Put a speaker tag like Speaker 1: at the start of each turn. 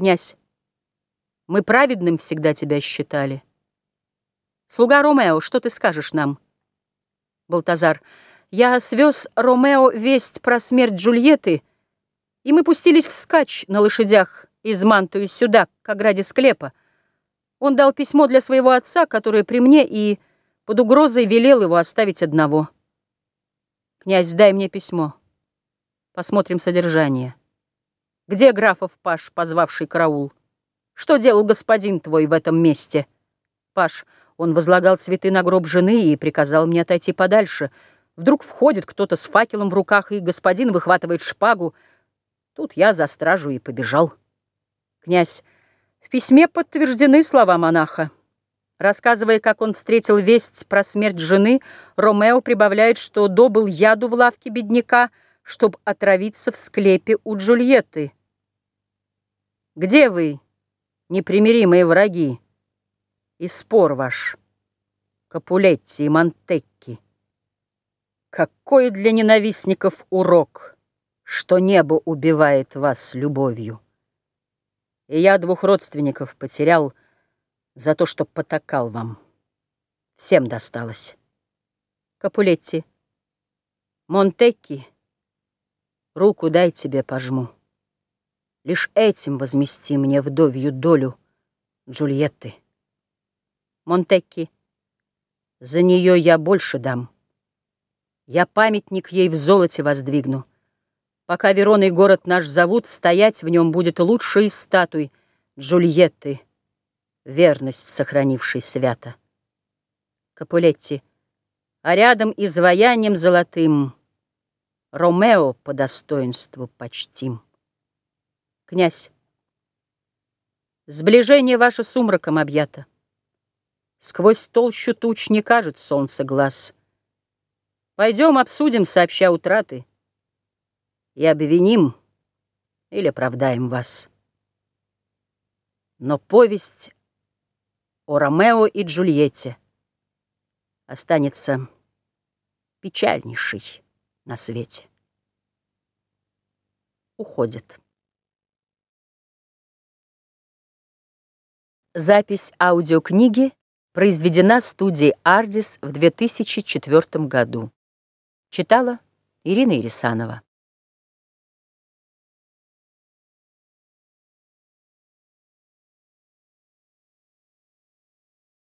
Speaker 1: Князь, мы праведным всегда тебя считали. Слуга Ромео, что ты скажешь нам? Балтазар, я свез Ромео весть про смерть Джульетты, и мы пустились вскачь на лошадях из Мантую сюда, к ограде склепа. Он дал письмо для своего отца, которое при мне, и под угрозой велел его оставить одного. Князь, дай мне письмо. Посмотрим содержание. Где графов Паш, позвавший караул? Что делал господин твой в этом месте? Паш, он возлагал цветы на гроб жены и приказал мне отойти подальше. Вдруг входит кто-то с факелом в руках, и господин выхватывает шпагу. Тут я за стражу и побежал. Князь, в письме подтверждены слова монаха. Рассказывая, как он встретил весть про смерть жены, Ромео прибавляет, что добыл яду в лавке бедняка, чтобы отравиться в склепе у Джульетты. Где вы, непримиримые враги, и спор ваш, Капулетти и Монтекки? Какой для ненавистников урок, что небо убивает вас любовью? И я двух родственников потерял, за то, что потакал вам. Всем досталось. Капулетти. Монтекки. Руку дай тебе пожму. Лишь этим возмести мне вдовью долю Джульетты. Монтекки. За нее я больше дам. Я памятник ей в золоте воздвигну. Пока Вероной город наш зовут, стоять в нем будет лучший из статуй Джульетты, верность сохранившей свято. Капулетти, а рядом изваянием золотым Ромео по достоинству почтим. Князь, сближение ваше сумраком объято. Сквозь толщу туч не кажет солнце глаз. Пойдем обсудим сообща утраты и обвиним или оправдаем вас. Но повесть о Ромео и Джульетте останется печальнейшей на свете. Уходит. Запись аудиокниги произведена студией «Ардис» в 2004 году. Читала Ирина Ирисанова.